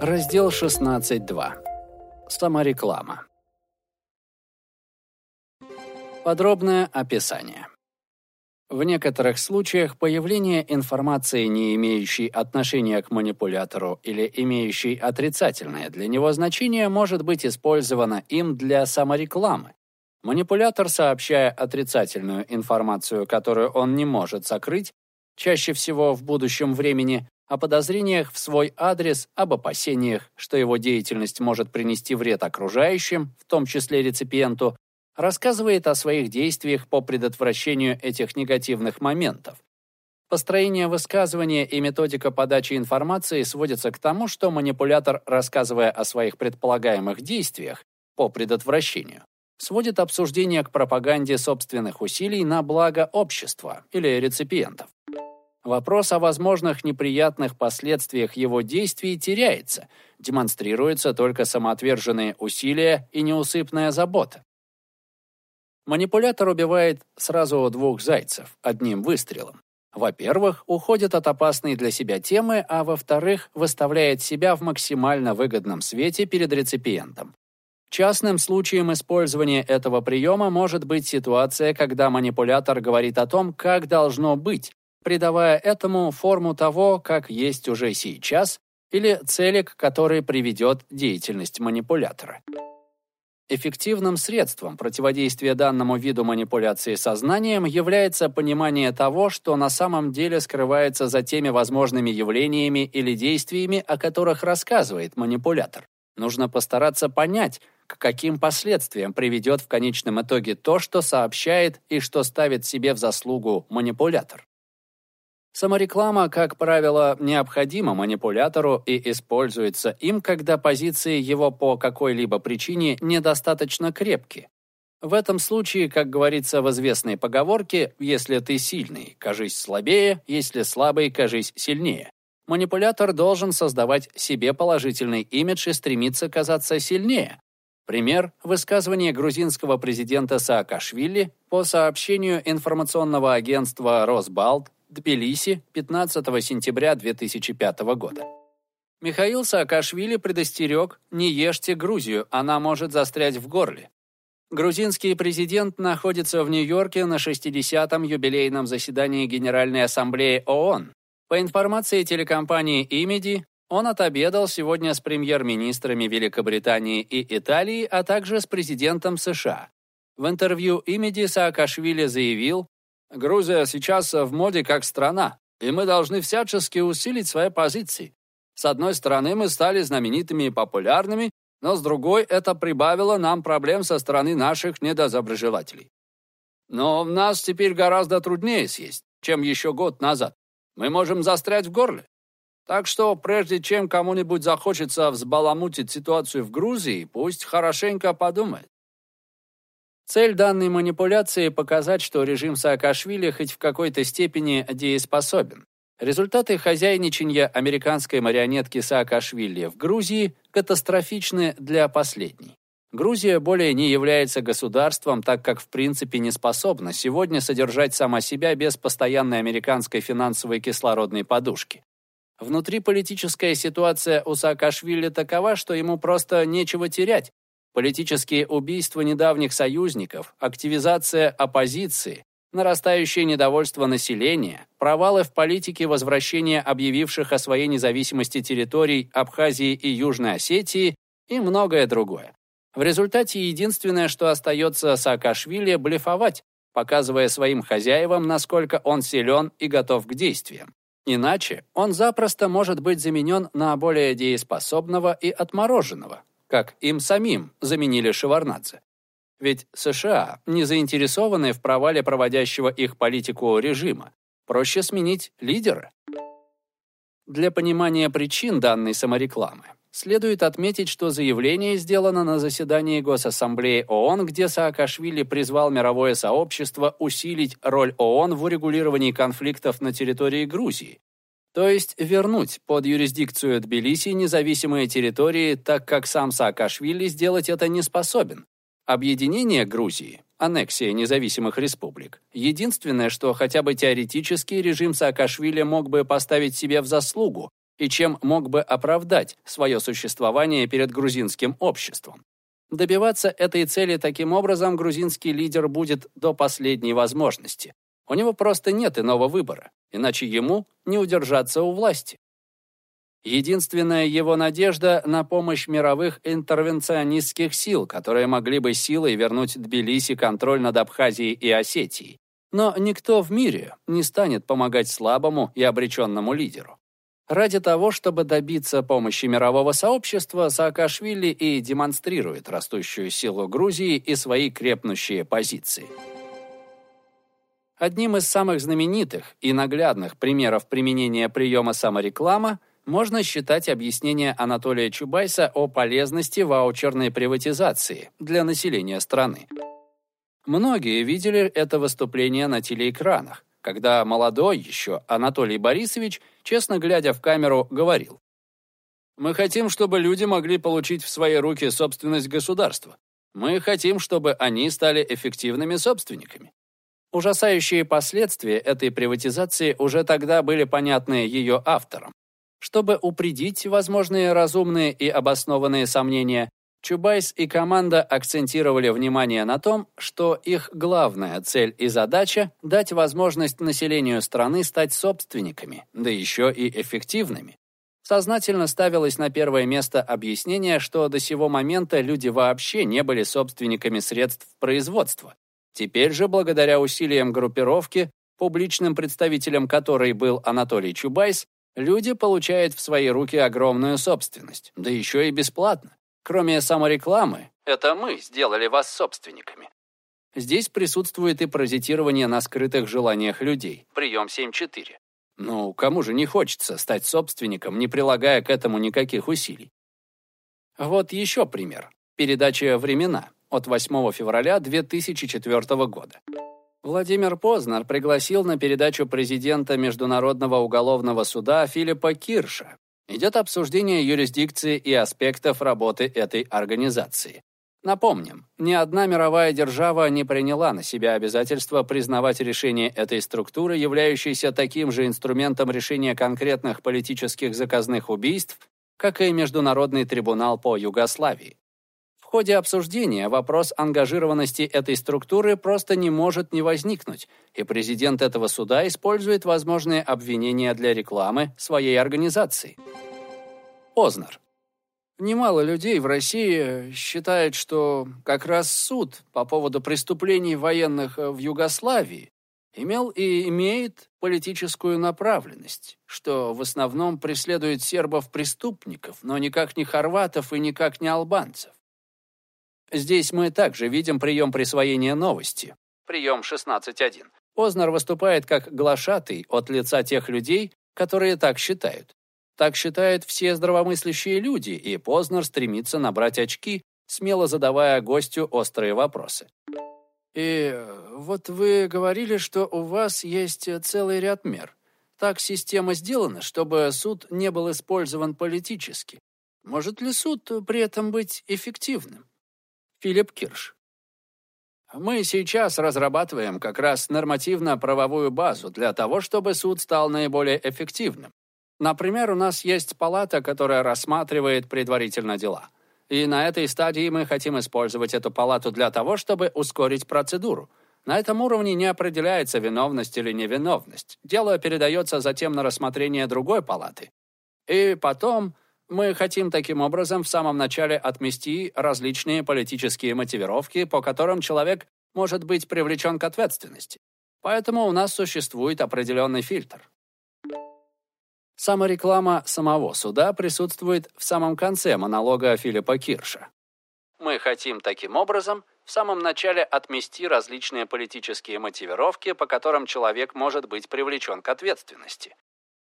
Раздел 16.2. Самореклама. Подробное описание. В некоторых случаях появление информации, не имеющей отношения к манипулятору или имеющей отрицательное для него значение, может быть использовано им для саморекламы. Манипулятор, сообщая отрицательную информацию, которую он не может сокрыть, чаще всего в будущем времени, о подозрениях в свой адрес, об опасениях, что его деятельность может принести вред окружающим, в том числе реципиенту, рассказывает о своих действиях по предотвращению этих негативных моментов. Построение высказывания и методика подачи информации сводятся к тому, что манипулятор, рассказывая о своих предполагаемых действиях по предотвращению, сводит обсуждение к пропаганде собственных усилий на благо общества или реципиентов. Вопрос о возможных неприятных последствиях его действий теряется, демонстрируются только самоотверженные усилия и неусыпная забота. Манипулятор убивает сразу двух зайцев одним выстрелом. Во-первых, уходит от опасной для себя темы, а во-вторых, выставляет себя в максимально выгодном свете перед реципиентом. Частным случаем использования этого приема может быть ситуация, когда манипулятор говорит о том, как должно быть, придавая этому форму того, как есть уже сейчас, или цели, к которой приведет деятельность манипулятора. Эффективным средством противодействия данному виду манипуляции сознанием является понимание того, что на самом деле скрывается за теми возможными явлениями или действиями, о которых рассказывает манипулятор. Нужно постараться понять, к каким последствиям приведет в конечном итоге то, что сообщает и что ставит себе в заслугу манипулятор. Самореклама, как правило, необходима манипулятору и используется им, когда позиции его по какой-либо причине недостаточно крепки. В этом случае, как говорится в известной поговорке, если ты сильный, кажись слабее, если слабый, кажись сильнее. Манипулятор должен создавать себе положительный имидж и стремиться казаться сильнее. Пример – высказывание грузинского президента Саакашвили по сообщению информационного агентства «Росбалт» Тбилиси, 15 сентября 2005 года. Михаил Саакашвили предостерег «Не ешьте Грузию, она может застрять в горле». Грузинский президент находится в Нью-Йорке на 60-м юбилейном заседании Генеральной Ассамблеи ООН. По информации телекомпании «Имиди», он отобедал сегодня с премьер-министрами Великобритании и Италии, а также с президентом США. В интервью «Имиди» Саакашвили заявил, Грузия сейчас в моде как страна, и мы должны всячески усилить свои позиции. С одной стороны, мы стали знаменитыми и популярными, но с другой, это прибавило нам проблем со стороны наших недозаброжелателей. Но нас теперь гораздо труднее съесть, чем еще год назад. Мы можем застрять в горле. Так что, прежде чем кому-нибудь захочется взбаламутить ситуацию в Грузии, пусть хорошенько подумает. Цель данной манипуляции – показать, что режим Саакашвили хоть в какой-то степени дееспособен. Результаты хозяйничания американской марионетки Саакашвили в Грузии катастрофичны для последней. Грузия более не является государством, так как в принципе не способна сегодня содержать сама себя без постоянной американской финансовой кислородной подушки. Внутриполитическая ситуация у Саакашвили такова, что ему просто нечего терять, Политические убийства недавних союзников, активизация оппозиции, нарастающее недовольство населения, провалы в политике возвращения объявивших о своей независимости территорий Абхазии и Южной Осетии и многое другое. В результате единственное, что остается Саакашвили, блефовать, показывая своим хозяевам, насколько он силен и готов к действиям. Иначе он запросто может быть заменен на более дееспособного и отмороженного, как им самим заменили Шеварнадзе. Ведь США не заинтересованы в провале проводящего их политику режима. Проще сменить лидера. Для понимания причин данной саморекламы следует отметить, что заявление сделано на заседании Госассамблеи ООН, где Саакашвили призвал мировое сообщество усилить роль ООН в урегулировании конфликтов на территории Грузии, то есть вернуть под юрисдикцию Тбилиси независимые территории, так как сам Саакашвили сделать это не способен. Объединение Грузии, аннексия независимых республик, единственное, что хотя бы теоретически режим Саакашвили мог бы поставить себе в заслугу, и чем мог бы оправдать свое существование перед грузинским обществом. Добиваться этой цели таким образом грузинский лидер будет до последней возможности. У него просто нет иного выбора, иначе ему не удержаться у власти. Единственная его надежда на помощь мировых интервенционистских сил, которые могли бы силой вернуть Тбилиси контроль над Абхазией и Осетией. Но никто в мире не станет помогать слабому и обреченному лидеру. Ради того, чтобы добиться помощи мирового сообщества, Саакашвили и демонстрирует растущую силу Грузии и свои крепнущие позиции. Одним из самых знаменитых и наглядных примеров применения приема самореклама – можно считать объяснение Анатолия Чубайса о полезности ваучерной приватизации для населения страны. Многие видели это выступление на телеэкранах, когда молодой еще Анатолий Борисович, честно глядя в камеру, говорил «Мы хотим, чтобы люди могли получить в свои руки собственность государства. Мы хотим, чтобы они стали эффективными собственниками». Ужасающие последствия этой приватизации уже тогда были понятны ее авторам. Чтобы упредить возможные разумные и обоснованные сомнения, Чубайс и команда акцентировали внимание на том, что их главная цель и задача – дать возможность населению страны стать собственниками, да еще и эффективными. Сознательно ставилось на первое место объяснение, что до сего момента люди вообще не были собственниками средств производства. Теперь же, благодаря усилиям группировки, публичным представителем которой был Анатолий Чубайс, Люди получают в свои руки огромную собственность, да еще и бесплатно. Кроме саморекламы, это мы сделали вас собственниками. Здесь присутствует и паразитирование на скрытых желаниях людей. Прием 7.4. Ну, кому же не хочется стать собственником, не прилагая к этому никаких усилий? Вот еще пример. Передача «Времена» от 8 февраля 2004 года. Владимир Познер пригласил на передачу президента Международного уголовного суда Филиппа Кирша. Идет обсуждение юрисдикции и аспектов работы этой организации. Напомним, ни одна мировая держава не приняла на себя обязательство признавать решение этой структуры, являющейся таким же инструментом решения конкретных политических заказных убийств, как и Международный трибунал по Югославии ходе обсуждения вопрос ангажированности этой структуры просто не может не возникнуть, и президент этого суда использует возможные обвинения для рекламы своей организации. Познер. Немало людей в России считает, что как раз суд по поводу преступлений военных в Югославии имел и имеет политическую направленность, что в основном преследует сербов-преступников, но никак не хорватов и никак не албанцев. Здесь мы также видим прием присвоения новости. Прием 16.1. Познер выступает как глашатый от лица тех людей, которые так считают. Так считают все здравомыслящие люди, и Познер стремится набрать очки, смело задавая гостю острые вопросы. И вот вы говорили, что у вас есть целый ряд мер. Так система сделана, чтобы суд не был использован политически. Может ли суд при этом быть эффективным? Филипп Кирш. Мы сейчас разрабатываем как раз нормативно-правовую базу для того, чтобы суд стал наиболее эффективным. Например, у нас есть палата, которая рассматривает предварительно дела. И на этой стадии мы хотим использовать эту палату для того, чтобы ускорить процедуру. На этом уровне не определяется виновность или невиновность. Дело передается затем на рассмотрение другой палаты. И потом мы хотим таким образом в самом начале отмести различные политические мотивировки, по которым человек может быть привлечен к ответственности. Поэтому у нас существует определенный фильтр. Самореклама самого суда присутствует в самом конце монолога Филиппа Кирша. Мы хотим таким образом в самом начале отмести различные политические мотивировки, по которым человек может быть привлечен к ответственности.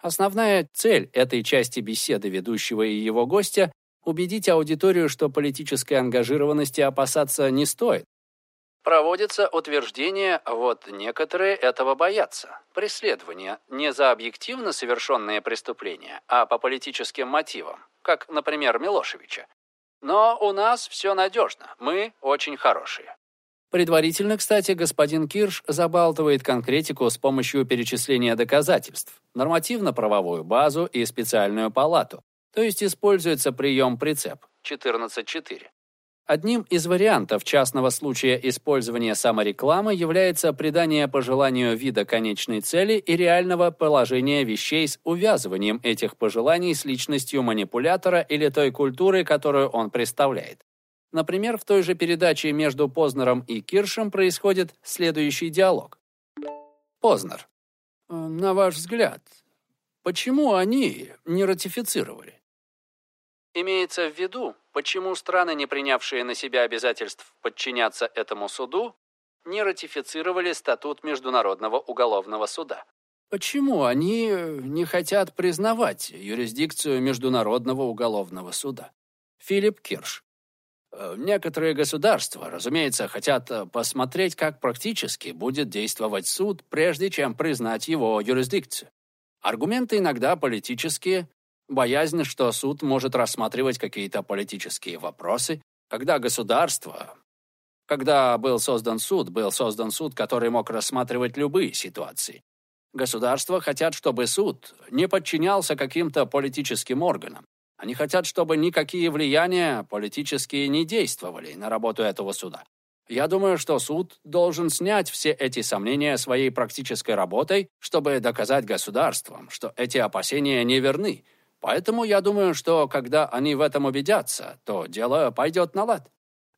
Основная цель этой части беседы ведущего и его гостя – убедить аудиторию, что политической ангажированности опасаться не стоит. Проводится утверждение, вот некоторые этого боятся. Преследование не за объективно совершенные преступления, а по политическим мотивам, как, например, Милошевича. Но у нас все надежно, мы очень хорошие. Предварительно, кстати, господин Кирш забалтывает конкретику с помощью перечисления доказательств, нормативно-правовую базу и специальную палату, то есть используется прием прицеп 14.4. Одним из вариантов частного случая использования саморекламы является придание по желанию вида конечной цели и реального положения вещей с увязыванием этих пожеланий с личностью манипулятора или той культуры, которую он представляет. Например, в той же передаче между Познером и Киршем происходит следующий диалог. Познер. «Э, на ваш взгляд, почему они не ратифицировали? Имеется в виду, почему страны, не принявшие на себя обязательств подчиняться этому суду, не ратифицировали статут Международного уголовного суда. Почему они не хотят признавать юрисдикцию Международного уголовного суда? Филипп Кирш. Э, некоторые государства, разумеется, хотят э, посмотреть, как практически будет действовать суд, прежде чем признать его юрисдикцию. Аргументы иногда политические, боязнь, что суд может рассматривать какие-то политические вопросы, когда государство... Когда был создан суд, был создан суд, который мог рассматривать любые ситуации. Государства хотят, чтобы суд не подчинялся каким-то политическим органам. Они хотят, чтобы никакие влияния политические не действовали на работу этого суда. Я думаю, что суд должен снять все эти сомнения своей практической работой, чтобы доказать государствам, что эти опасения не верны. Поэтому я думаю, что когда они в этом убедятся, то дело пойдет на лад.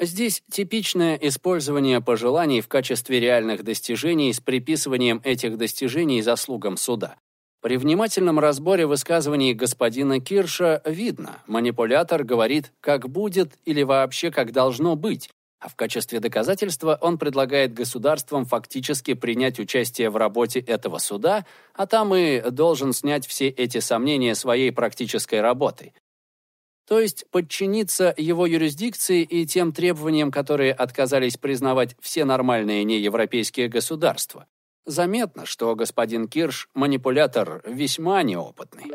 Здесь типичное использование пожеланий в качестве реальных достижений с приписыванием этих достижений заслугам суда. При внимательном разборе высказываний господина Кирша видно, манипулятор говорит «как будет» или вообще «как должно быть», а в качестве доказательства он предлагает государствам фактически принять участие в работе этого суда, а там и должен снять все эти сомнения своей практической работой. То есть подчиниться его юрисдикции и тем требованиям, которые отказались признавать все нормальные неевропейские государства. Заметно, что господин Кирш – манипулятор весьма неопытный.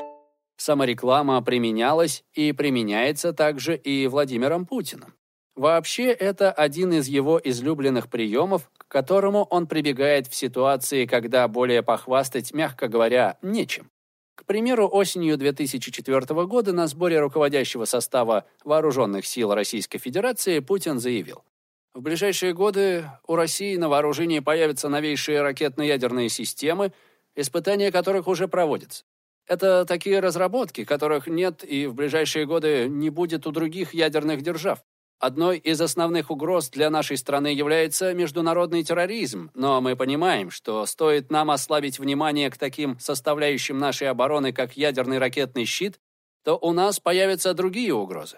Самореклама применялась и применяется также и Владимиром Путиным. Вообще, это один из его излюбленных приемов, к которому он прибегает в ситуации, когда более похвастать, мягко говоря, нечем. К примеру, осенью 2004 года на сборе руководящего состава Вооруженных сил Российской Федерации Путин заявил, в ближайшие годы у России на вооружении появятся новейшие ракетно-ядерные системы, испытания которых уже проводятся. Это такие разработки, которых нет и в ближайшие годы не будет у других ядерных держав. Одной из основных угроз для нашей страны является международный терроризм, но мы понимаем, что стоит нам ослабить внимание к таким составляющим нашей обороны, как ядерный ракетный щит, то у нас появятся другие угрозы.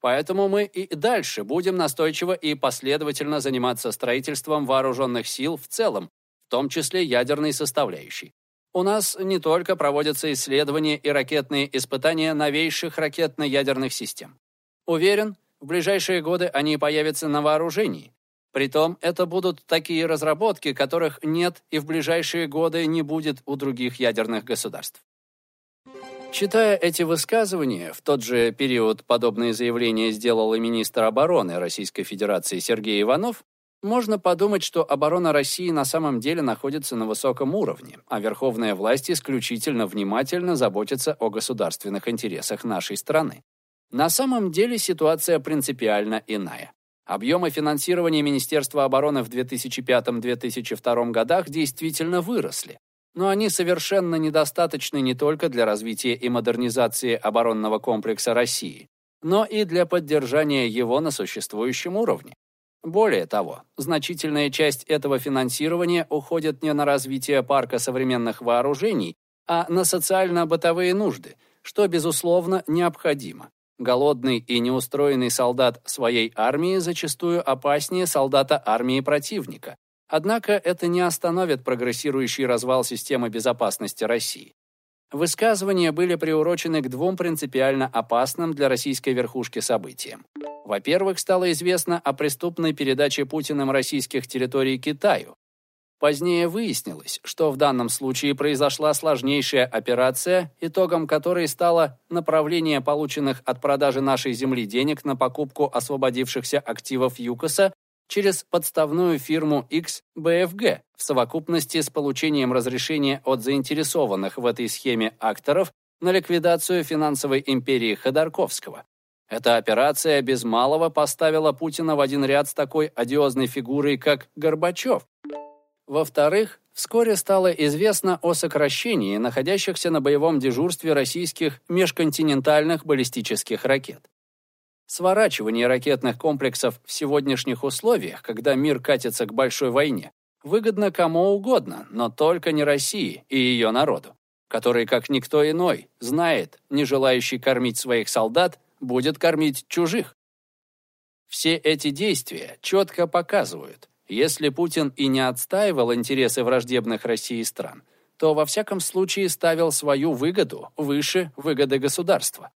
Поэтому мы и дальше будем настойчиво и последовательно заниматься строительством вооруженных сил в целом, в том числе ядерной составляющей. У нас не только проводятся исследования и ракетные испытания новейших ракетно-ядерных систем. Уверен, в ближайшие годы они появятся на вооружении. Притом, это будут такие разработки, которых нет и в ближайшие годы не будет у других ядерных государств. Читая эти высказывания, в тот же период подобные заявления сделал и министр обороны Российской Федерации Сергей Иванов, можно подумать, что оборона России на самом деле находится на высоком уровне, а верховная власть исключительно внимательно заботится о государственных интересах нашей страны. На самом деле ситуация принципиально иная. Объемы финансирования Министерства обороны в 2005-2002 годах действительно выросли, но они совершенно недостаточны не только для развития и модернизации оборонного комплекса России, но и для поддержания его на существующем уровне. Более того, значительная часть этого финансирования уходит не на развитие парка современных вооружений, а на социально-бытовые нужды, что, безусловно, необходимо. Голодный и неустроенный солдат своей армии зачастую опаснее солдата армии противника, Однако это не остановит прогрессирующий развал системы безопасности России. Высказывания были приурочены к двум принципиально опасным для российской верхушки событиям. Во-первых, стало известно о преступной передаче Путиным российских территорий Китаю. Позднее выяснилось, что в данном случае произошла сложнейшая операция, итогом которой стало направление полученных от продажи нашей земли денег на покупку освободившихся активов ЮКОСа через подставную фирму XBFG в совокупности с получением разрешения от заинтересованных в этой схеме акторов на ликвидацию финансовой империи Ходорковского. Эта операция без малого поставила Путина в один ряд с такой одиозной фигурой, как Горбачев. Во-вторых, вскоре стало известно о сокращении находящихся на боевом дежурстве российских межконтинентальных баллистических ракет. Сворачивание ракетных комплексов в сегодняшних условиях, когда мир катится к большой войне, выгодно кому угодно, но только не России и ее народу, который, как никто иной, знает, не желающий кормить своих солдат, будет кормить чужих. Все эти действия четко показывают, если Путин и не отстаивал интересы враждебных России стран, то во всяком случае ставил свою выгоду выше выгоды государства.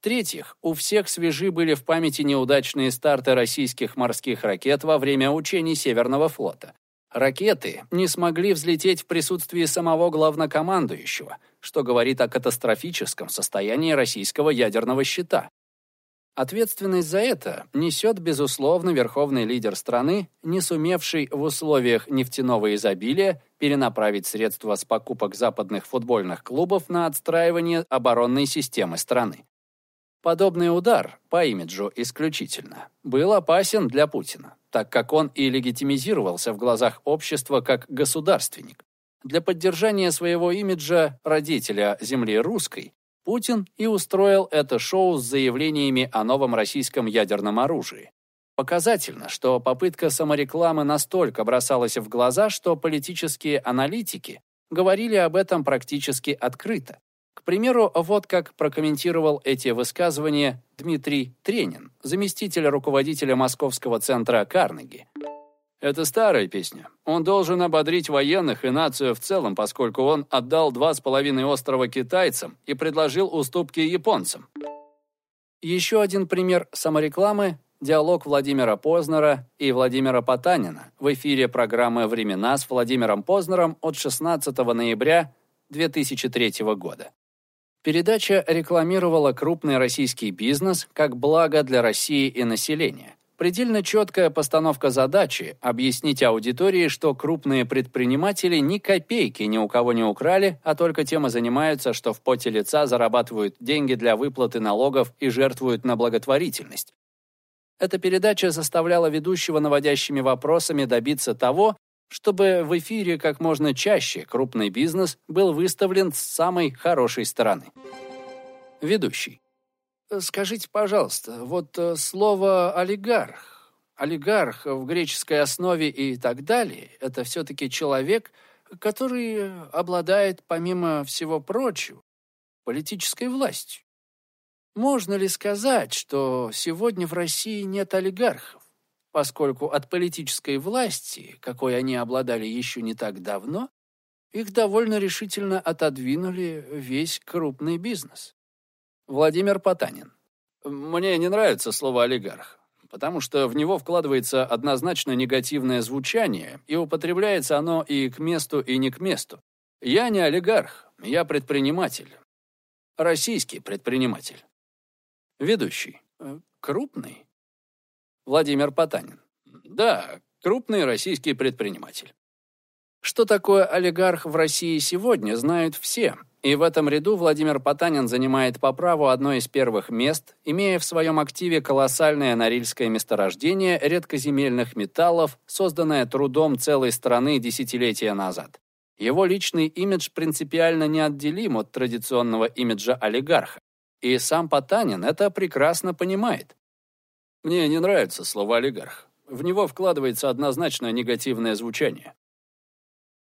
В-третьих, у всех свежи были в памяти неудачные старты российских морских ракет во время учений Северного флота. Ракеты не смогли взлететь в присутствии самого главнокомандующего, что говорит о катастрофическом состоянии российского ядерного щита. Ответственность за это несет, безусловно, верховный лидер страны, не сумевший в условиях нефтяного изобилия перенаправить средства с покупок западных футбольных клубов на отстраивание оборонной системы страны. Подобный удар, по имиджу исключительно, был опасен для Путина, так как он и легитимизировался в глазах общества как государственник. Для поддержания своего имиджа родителя земли русской Путин и устроил это шоу с заявлениями о новом российском ядерном оружии. Показательно, что попытка саморекламы настолько бросалась в глаза, что политические аналитики говорили об этом практически открыто. К примеру, вот как прокомментировал эти высказывания Дмитрий Тренин, заместитель руководителя Московского центра Карнеги. Это старая песня. Он должен ободрить военных и нацию в целом, поскольку он отдал два с половиной острова китайцам и предложил уступки японцам. Еще один пример саморекламы – диалог Владимира Познера и Владимира Потанина в эфире программы «Времена» с Владимиром Познером от 16 ноября 2003 года. Передача рекламировала крупный российский бизнес как благо для России и населения. Предельно четкая постановка задачи – объяснить аудитории, что крупные предприниматели ни копейки ни у кого не украли, а только тем и занимаются, что в поте лица зарабатывают деньги для выплаты налогов и жертвуют на благотворительность. Эта передача заставляла ведущего наводящими вопросами добиться того, чтобы в эфире как можно чаще крупный бизнес был выставлен с самой хорошей стороны. Ведущий. Скажите, пожалуйста, вот э, слово «олигарх», олигарх в греческой основе и так далее, это все-таки человек, который обладает, помимо всего прочего, политической властью. Можно ли сказать, что сегодня в России нет олигархов? Поскольку от политической власти, какой они обладали еще не так давно, их довольно решительно отодвинули весь крупный бизнес. Владимир Потанин. Мне не нравится слово «олигарх», потому что в него вкладывается однозначно негативное звучание, и употребляется оно и к месту, и не к месту. Я не олигарх, я предприниматель. Российский предприниматель. Ведущий. Крупный? Владимир Потанин. Да, крупный российский предприниматель. Что такое олигарх в России сегодня, знают все. И в этом ряду Владимир Потанин занимает по праву одно из первых мест, имея в своем активе колоссальное норильское месторождение редкоземельных металлов, созданное трудом целой страны десятилетия назад. Его личный имидж принципиально неотделим от традиционного имиджа олигарха. И сам Потанин это прекрасно понимает. Мне не нравится слово «олигарх». В него вкладывается однозначно негативное звучание.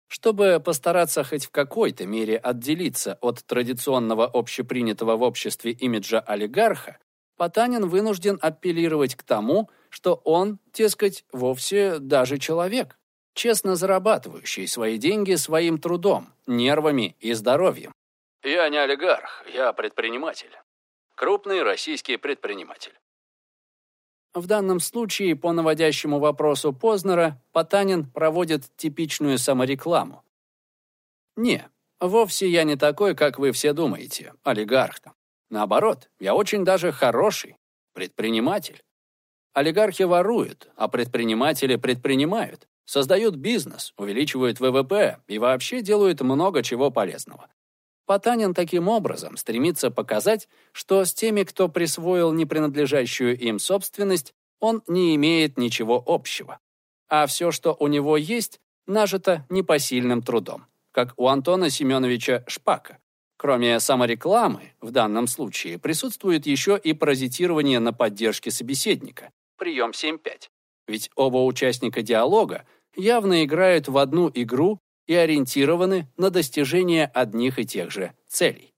Чтобы постараться хоть в какой-то мере отделиться от традиционного общепринятого в обществе имиджа олигарха, Потанин вынужден апеллировать к тому, что он, дескать, вовсе даже человек, честно зарабатывающий свои деньги своим трудом, нервами и здоровьем. «Я не олигарх, я предприниматель. Крупный российский предприниматель. В данном случае по наводящему вопросу Познера Потанин проводит типичную саморекламу. Не, вовсе я не такой, как вы все думаете, олигарх там. Наоборот, я очень даже хороший предприниматель. Олигархи воруют, а предприниматели предпринимают, создают бизнес, увеличивают ВВП и вообще делают много чего полезного. Потанин таким образом стремится показать, что с теми, кто присвоил непринадлежащую им собственность, он не имеет ничего общего. А все, что у него есть, нажито непосильным трудом, как у Антона Семеновича Шпака. Кроме саморекламы, в данном случае присутствует еще и паразитирование на поддержке собеседника, прием 7.5. Ведь оба участника диалога явно играют в одну игру и ориентированы на достижение одних и тех же целей.